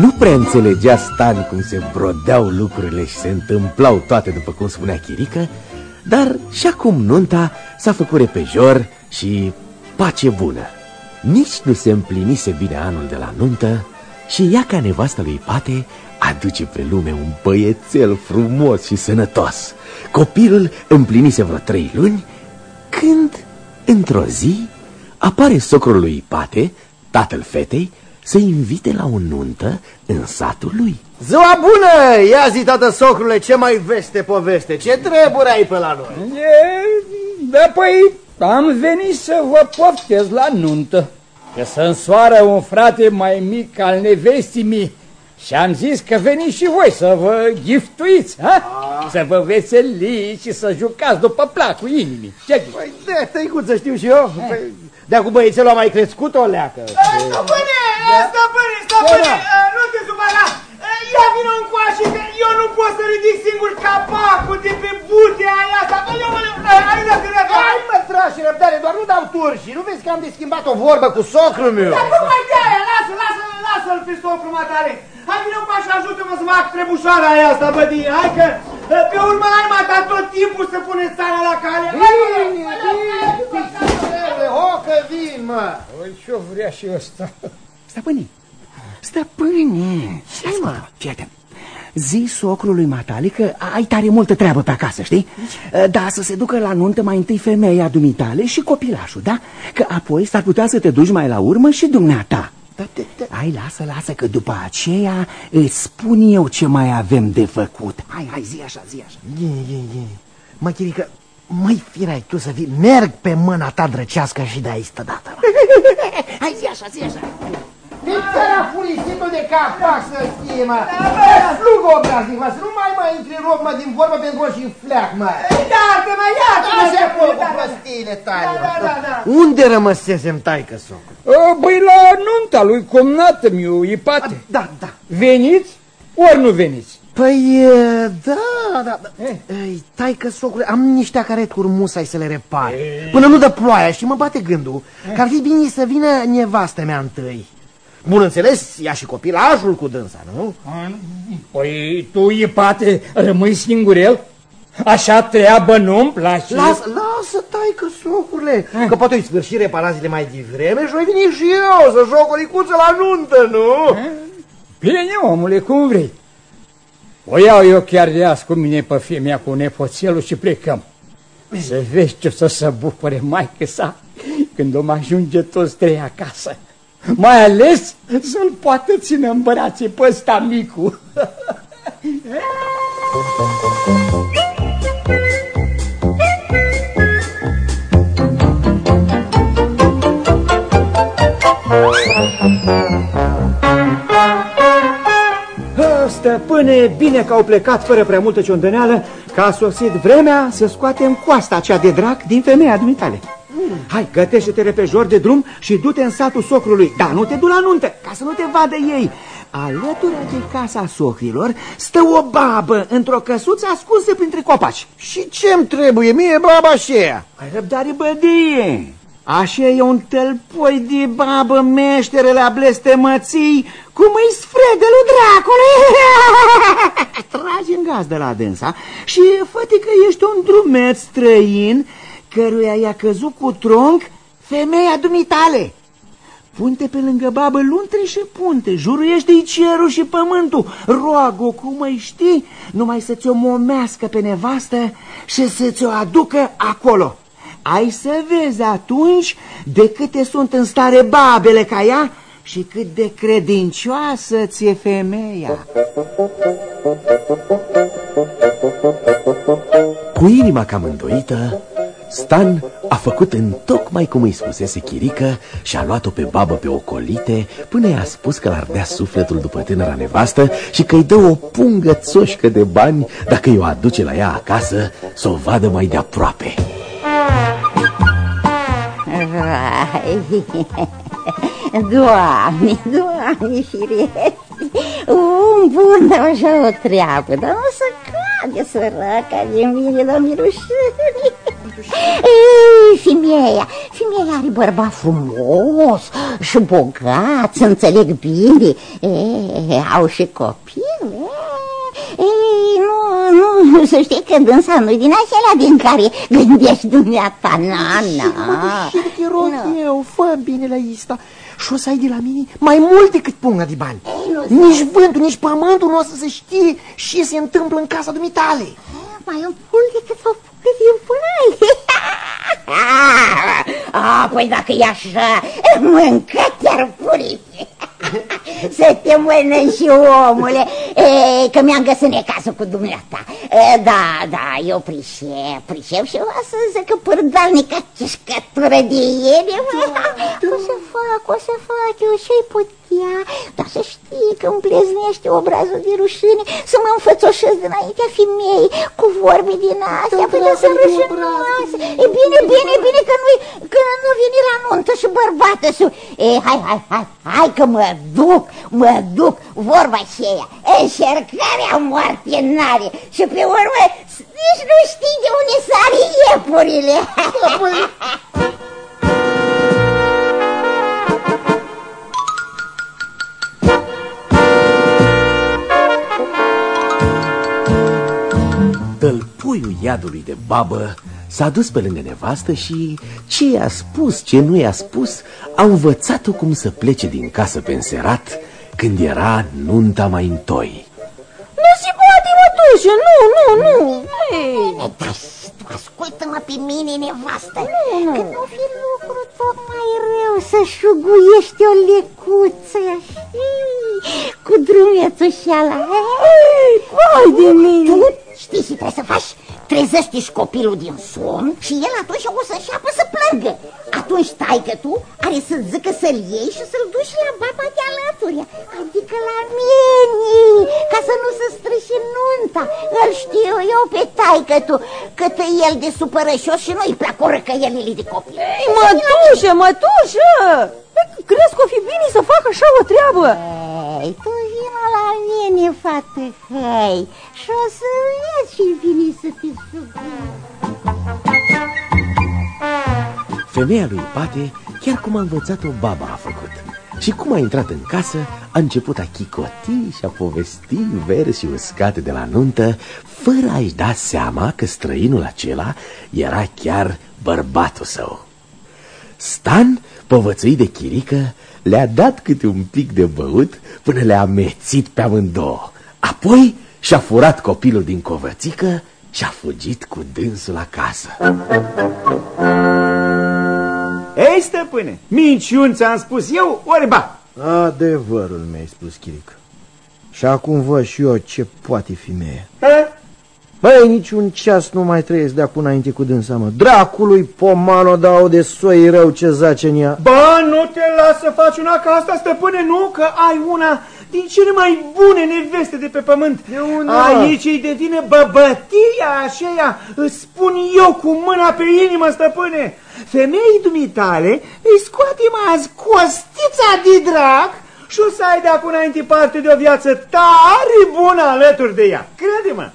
Nu prea înțelegea Stan cum se brodeau lucrurile și se întâmplau toate după cum spunea Chirică, dar și acum nunta s-a făcut repejor și pace bună. Nici nu se împlinise bine anul de la nuntă și ea ca nevastă lui Pate aduce pe lume un băiețel frumos și sănătos. Copilul împlinise vreo trei luni când, într-o zi, apare socrul lui Pate, tatăl fetei, să invite la o nuntă în satul lui. Ziua bună! Ia zi, tată socrule, ce mai veste poveste? Ce treburi ai pe la noi? E, da, păi, am venit să vă poftez la nuntă. Că să însoară un frate mai mic al nevestii mii. Și am zis că veniți și voi să vă giftuiți, ha? A. să vă veseliți și să jucați după placul inimii. Ce Păi, de, tăicut să știu și eu. Păi, de-a cu băiețelul a mai crescut o leacă. Stăpâne, stăpâne, stăpâne, nu te supăra! Ia vină în coașe, că eu nu pot să ridic singur capacul de pe butea aia asta. Bă, eu, hai la tine, Hai mă, trași răbdare, doar nu dau turși. Nu vezi că am de schimbat o vorbă cu socrul meu? Dar nu mai de aia, lasă, lasă, lasă-l pe socrul mataleț. Hai vină în coașe, ajută-mă să fac trebușoara aia asta, bădie. Hai că pe urmă ai mata tot timpul să pune țara la cale. Bine, bine, ho că vin, mă. Oi, ce-o vrea și ăsta? Stăpâne, stăpâne. Ce, mă? Fii atent. Zi socrului matale că ai tare multă treabă pe acasă, știi? Da, să se ducă la nuntă mai întâi femeia dumitale și copilașul, da? Că apoi s-ar putea să te duci mai la urmă și dumneata. Hai, lasă, lasă, că după aceea îți spun eu ce mai avem de făcut. Hai, hai, zi așa, zi așa. E, e, e. Mă, Chirică, măi, firai tu să vii, merg pe mâna ta drăcească și de aici dată. Hai, zi așa, zi așa. Victoria furisitul de capac să știe, mă! Slug obraznic, mă, să nu mai mă intri în rog, mă, din vorbă pentru că și fleac, mă! Iartă-mă, iartă-mă! Așa acolo cu prostiile tale, Unde rămăsesem, taică socru? Băi, la nunta lui cumnată miu, Ipate. Da, da. Veniți ori nu veniți? Păi, da, da, da. Ei, taică socru, am niște acareturi musai să le repar. Până nu dă ploaia și mă bate gândul că ar fi bine să vină nevastă mea întâi. Bun înțeles, ia și copilajul cu dânsa, nu? Păi tu, Ipate, rămâi singur el? Așa treabă nu-mi place? Lasă, lasă, taică, socurile, că poate îi sfârși reparațiile mai devreme și voi veni și eu să joc o ricuță la nuntă, nu? Bine, omule, cum vrei. O iau eu chiar de azi cu mine pe femeia cu nepoțelul și plecăm. Să vezi ce o să se bucure maică sa când o ajunge toți trei acasă. Mai ales să-l poată ține în brațe pe ăsta micu. Stăpâne, bine că au plecat fără prea multă ciondăneală, că a sosit vremea să scoatem coasta aceea de drac din femeia dumitale. Hai, gătește-te repejor de drum și du-te în satul socrului. Da, nu te du la nuntă, ca să nu te vadă ei. Alături de casa socrilor stă o babă într-o căsuță ascunsă printre copaci. Și ce-mi trebuie mie baba aceea? Ai răbdare bădie. Așa e un tălpoi de babă meștere la blestemății, cum îi sfregă lui dracului. Tragi în gaz de la dânsa și fă că ești un drumeț străin căruia i-a căzut cu tronc femeia dumitale. Punte pe lângă babă luntre și punte, juruiește-i cerul și pământul, roagă cum mai știi, numai să ți-o momească pe nevastă și să ți-o aducă acolo. Ai să vezi atunci de câte sunt în stare babele ca ea și cât de credincioasă ți-e femeia. Cu inima cam îndoită, Stan a făcut în tocmai cum îi spusese Chirică și a luat-o pe babă pe ocolite până i-a spus că l-ar dea sufletul după tânăra nevastă și că îi dă o pungă țoșcă de bani dacă i-o aduce la ea acasă să o vadă mai de aproape. Vai, doamne, doamne, firești, un bun așa o treabă, dar nu să cade săraca din mine, dar mi rușine. Ei, femeia, femeia are bărbat frumos și bogat, să înțeleg bine, Ei, au și copii, Ei, nu, nu, să știi că dânsa nu din acelea din care gândești dumneata, na, na. Și te rog eu, fă bine la asta și o să ai de la mine mai mult decât punga de bani. Nici vântul, nici pământul nu o să se știe ce se întâmplă în casa dumitale. Mai mult decât o pungă de bani. A, păi dacă e așa, mâncă te-ar puri. Să te mănânci, omule, e, că mi-am găsit necazul cu dumneata. E, da, da, eu pricep, pricep și o să zic că pârdalnică cișcătură de ele, mă. O să fac, o să fac eu ce-i putea, dar să știi că îmi pleznește obrazul de rușine să mă înfățoșesc dinaintea femeii cu vorbe din astea, până să rușinoase. E bine, bine, bine că nu, că nu vine la nuntă și bărbată și... E, hai, hai, hai, hai că mă duc, mă duc, vorba aceea, încercarea moarte n-are și pe urmă nici nu știi de unde sar iepurile. Tălpuiul iadului de babă s-a dus pe lângă nevastă și ce i-a spus, ce nu i-a spus, a învățat-o cum să plece din casă pe înserat când era nunta mai întoi. Nu se poate, mătușă, nu, nu, nu. Ei. Ascultă-mă pe mine, nevastă, nu, nu. că nu fi lucru tot mai rău să șuguiești o lecuță, știi? Cu drumețușeala. Vai de mine! Tu știi ce trebuie să faci? Trezești copilul din somn și el atunci o să înceapă să plângă. Atunci taică tu are să zică să-l iei și să-l duci la baba de alături, adică la mine, ca să nu se strâșe nunta. Îl știu eu pe taică tu, cât e el de supărășos și nu-i plac orăcăielile de copil. Ei, mătușă, mătușă! Crezi că o fi bine să fac așa o treabă? Ei, tu vină la mine, fată, hei, și o să vezi și vine să te sugui. Femeia lui Pate, chiar cum a învățat-o baba a făcut. Și cum a intrat în casă, a început a chicoti și a povesti versi uscate de la nuntă, fără a-și da seama că străinul acela era chiar bărbatul său. Stan, povățuit de chirică, le-a dat câte un pic de băut până le-a mețit pe amândouă. Apoi și-a furat copilul din covățică și a fugit cu dânsul acasă. Ei, stăpâne, minciuni ți-am spus eu, ori ba. Adevărul mi-ai spus, Chiric. Și acum văd și eu ce poate fi femeia. Băi, niciun ceas nu mai trăiesc de acum înainte cu dânsa, mă. Dracului pomano dau de soi rău ce zace în ea. Ba, nu te las să faci una ca asta, stăpâne, nu, că ai una din cele mai bune neveste de pe pământ. De unde? Aici îi devine băbătia aceea, îți spun eu cu mâna pe inimă, stăpâne. Femeii dumitale îi scoatem azi costița de drac și o să ai de acum înainte parte de o viață tare bună alături de ea. Crede-mă!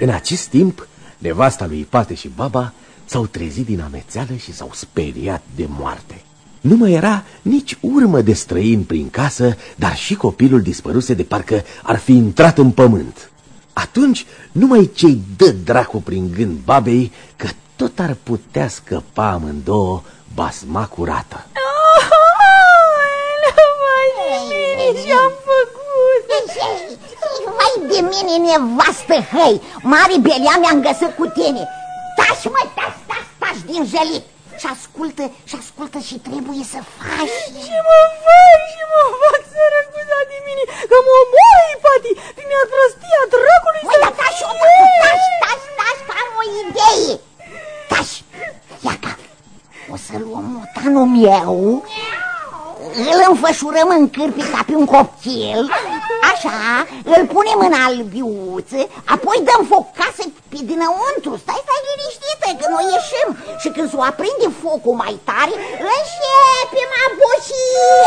În acest timp, nevasta lui Ipate și baba s-au trezit din amețeală și s-au speriat de moarte. Nu mai era nici urmă de străin prin casă, dar și copilul dispăruse de parcă ar fi intrat în pământ. Atunci numai cei dă dracu prin gând babei că tot ar putea scăpa amândouă basma curată. ce-am făcut? Vai de mine, nevastă, hăi, mare belea mi-am găsit cu tine. Taci, mă, taci, taci, taci din jălit. Și ascultă, și ascultă și trebuie să faci. Ce mă faci, ce mă fac, sărăcuța de mine, că mă omoră, Ipati, prin prostia dracului Măi, dar taci, mă, taci, taci, taci, că am o idee. Taci, ia ca, o să luăm motanul meu, îl înfășurăm în cârpi ca pe un copil, așa, îl punem în albiuță, apoi dăm foc casă pe dinăuntru, stai, stai liniștită, că noi ieșim. Și când s-o aprinde focul mai tare, începem a boci,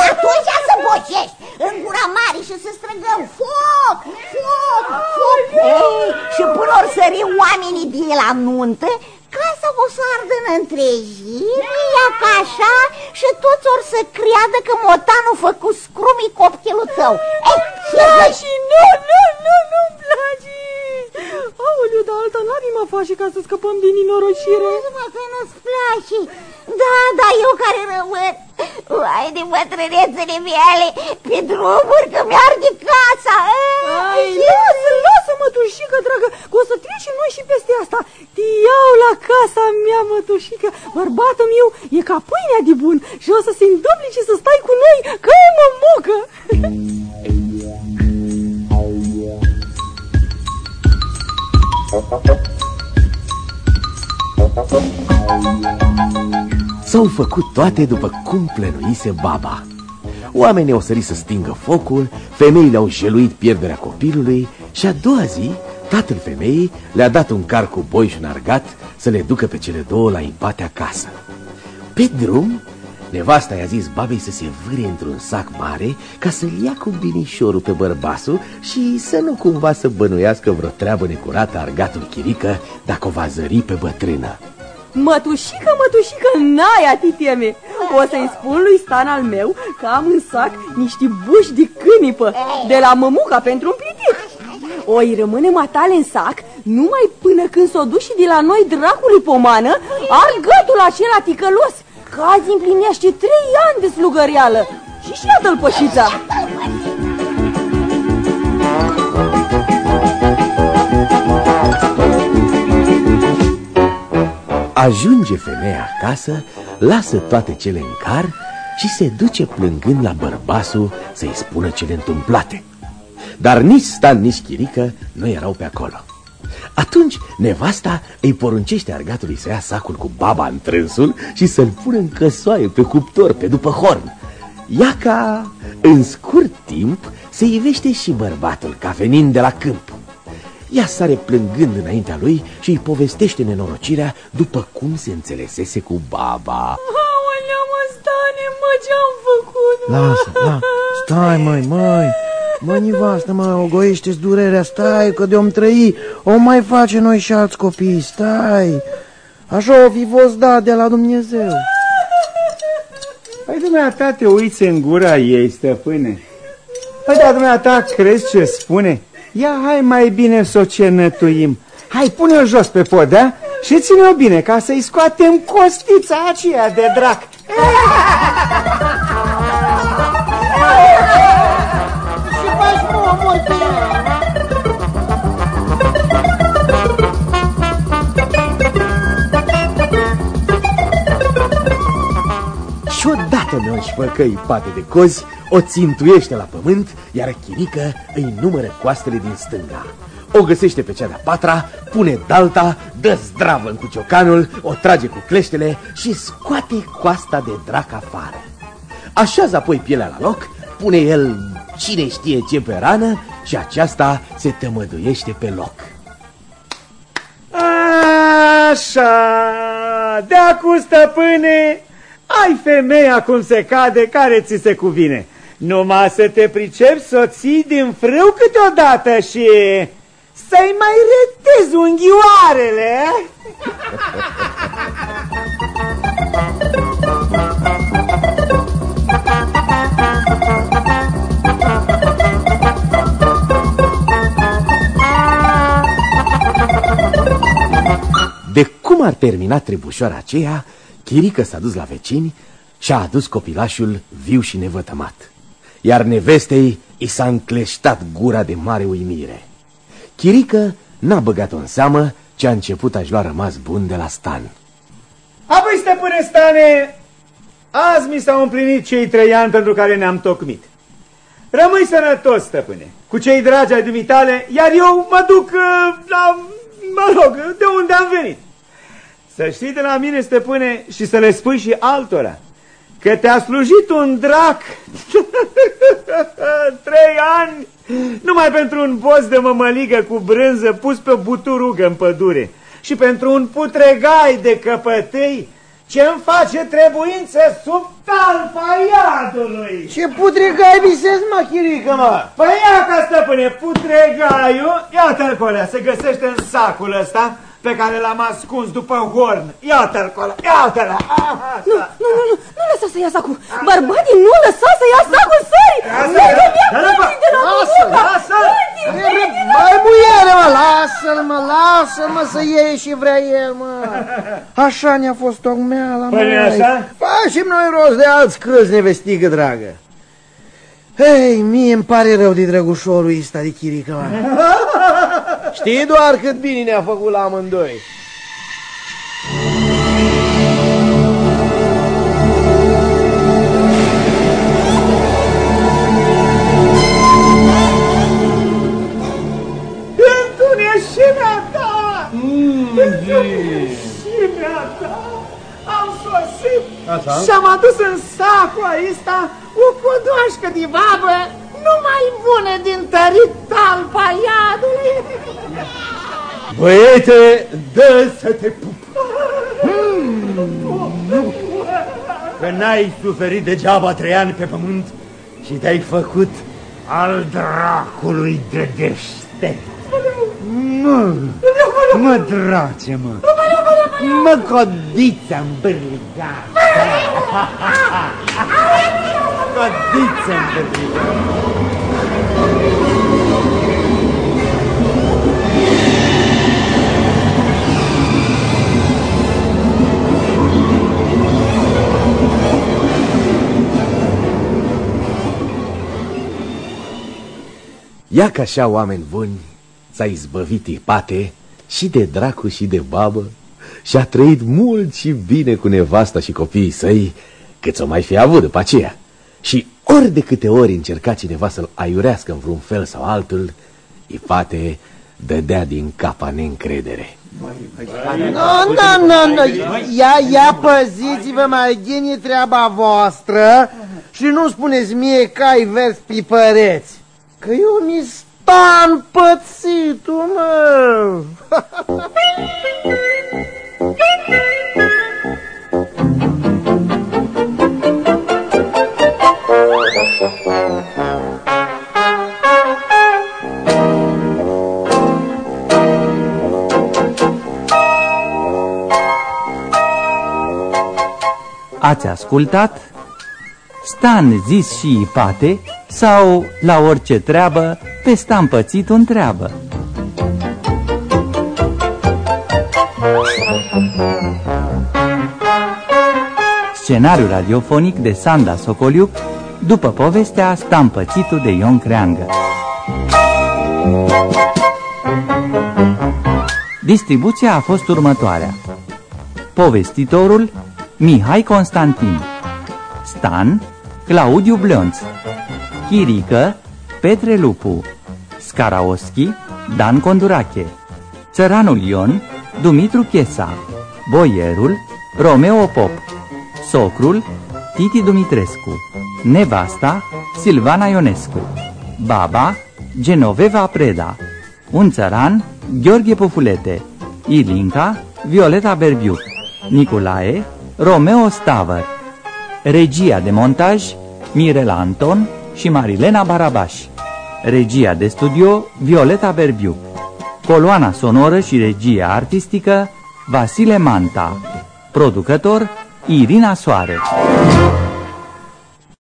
atunci să bocești, în gura mare și să strângăm foc, foc, foc, Ei, și până ori sări oamenii de la nuntă, casa o să ardă în întregime, ia ca așa, și toți or să creadă că motanul făcut scrumii copilul tău. Ei, ce zici? Și nu, nu, nu, nu-mi place. Aoleu, dar alta lacrima face ca să scăpăm din nenorocire. Mă, că nu-ți place. Da, da, eu care rămân. Uai de bătrânețele mele, pe drumuri că mi-arde casa. Ai, lasă, lasă, mătușică, dragă, că o să trecem noi și peste asta. Te iau la casa mea, mătușică. Bărbatul meu e ca pâinea de bun și o să se înduplice să stai cu noi ca o mămucă. S-au făcut toate după cum plănuise baba. Oamenii au sărit să stingă focul, femeile au jeluit pierderea copilului și a doua zi, tatăl femeii le-a dat un car cu boi și un argat să le ducă pe cele două la impate acasă. Pe drum, nevasta i-a zis babei să se vâre într-un sac mare ca să-l ia cu binișorul pe bărbasul și să nu cumva să bănuiască vreo treabă necurată argatul chirică dacă o va zări pe bătrână. Mătușică, mătușică, n-ai atiteme. O să-i spun lui Stan al meu că am în sac niște buși de câinipă de la mămuca pentru împlitit. O îi rămâne matale în sac numai până când s-o duci de la noi dracului pomană, argătul acela ticălos, că azi împlinește trei ani de slugăreală. Și și iată-l pășița. Ajunge femeia acasă, lasă toate cele în car și se duce plângând la bărbasul să-i spună cele întâmplate. Dar nici Stan, nici Chirică nu erau pe acolo. Atunci nevasta îi poruncește argatului să ia sacul cu baba în trânsul și să-l pună în căsoaie pe cuptor, pe după horn. Iaca, în scurt timp, se ivește și bărbatul ca venind de la câmp. Ea sare plângând înaintea lui și îi povestește nenorocirea după cum se înțelesese cu baba. Aolea, mă, Stane, mă, ce-am făcut, mă? Lasă, la, stai, măi, măi. Mă, nevastă, mă, ogoiește-ți durerea, stai, că de-om trăi, o mai face noi și alți copii, stai. Așa o fi fost dat de la Dumnezeu. Păi dumneata te uiți în gura ei, stăpâne. Păi da, dumneata crezi ce spune? Ia, hai mai bine să o cenătuim. Hai, pune-o jos pe pod, da? Și ține-o bine, ca să-i scoatem costița aceea de drac. Și faci mă omor pe ea, da? Și odată ne-o șpăcăi pate de cozi, o țintuiește la pământ, iar Chirică îi numără coastele din stânga. O găsește pe cea de-a patra, pune dalta, dă zdravă în cuciocanul, o trage cu cleștele și scoate coasta de drac afară. Așează apoi pielea la loc, pune el cine știe ce pe rană și aceasta se tămăduiește pe loc. Așa, de acum, stăpâne, ai femeia cum se cade, care ți se cuvine. Numai să te pricepi să o ții din frâu câteodată și să-i mai retezi unghioarele. De cum ar termina trebușoara aceea, Chirică s-a dus la vecini și a adus copilașul viu și nevătămat. Iar nevestei i s-a încleștat gura de mare uimire. Chirică n-a băgat-o în seamă ce a început a-și lua rămas bun de la stan. Apoi, stăpâne Stane, azi mi s-au împlinit cei trei ani pentru care ne-am tocmit. Rămâi sănătos, stăpâne, cu cei dragi ai dumitale, iar eu mă duc uh, la, mă rog, de unde am venit. Să știi de la mine, stăpâne, și să le spui și altora, că te-a slujit un drac trei ani numai pentru un boz de mămăligă cu brânză pus pe buturugă în pădure și pentru un putregai de căpătâi ce-mi face trebuință sub talpa iadului. Ce putregai visezi, mă, chirică, mă? Păi ia ca stăpâne, putregaiul, iată-l colea, se găsește în sacul ăsta pe care l-am ascuns după horn. Iată-l colea, iată-l. Nu, nu, nu, nu, nu lăsa să ia sacul. Bărbatii, nu lăsa să ia sacul sării. Lasă-l, lasă-l! Mai muiere, mă, lasă-l, mă, lasă-l, mă, să iei și vrea el, mă. Așa ne-a fost tocmeala, mă. Păi așa? Facem noi rost de alți câți, nevestigă dragă. Hei, mie îmi pare rău de drăgușorul ăsta de chirică, mă. Știi doar cât bine ne-a făcut la amândoi. Întuneșimea ta! Întuneșimea ta! Am sosit Așa? și am adus în sacul ăsta o codoașcă de babă numai bună din tărit talpa iadului. Băiete, dă să te pup! Că n-ai suferit degeaba trei ani pe pământ și te-ai făcut al dracului de deștept. Mă, mă, drace, mă, mă, codița îmbârligată. Codița îmbârligată. Ia ca așa oameni buni s-a izbăvit Ipate și de dracu și de babă și a trăit mult și bine cu nevasta și copiii săi, cât o mai fi avut după aceea. Și ori de câte ori încerca cineva să-l aiurească în vreun fel sau altul, Ipate dădea din capa neîncredere. Nu, nu, nu, nu, ia, ia păziți-vă mai genie treaba voastră și nu spuneți mie că ai vers pipăreți, că eu mi stan pățitul, mă! Ați ascultat Stan zis și Ipate sau la orice treabă pe Stan pățit întreabă. Scenariu radiofonic de Sanda Socoliuc după povestea Stampățitul de Ion Creangă. Distribuția a fost următoarea. Povestitorul Mihai Constantin Stan Claudiu Blionț Chirică Petre Lupu Scaraoschi Dan Condurache Țăranul Ion Dumitru Chesa Boierul Romeo Pop Socrul Titi Dumitrescu Nevasta Silvana Ionescu Baba Genoveva Preda Un țăran Gheorghe Pufulete Ilinca Violeta Berbiuc Nicolae Romeo Stavăr Regia de montaj Mirela Anton și Marilena Barabaș Regia de studio Violeta Berbiu. Coloana sonoră și regia artistică Vasile Manta. Producător Irina Soare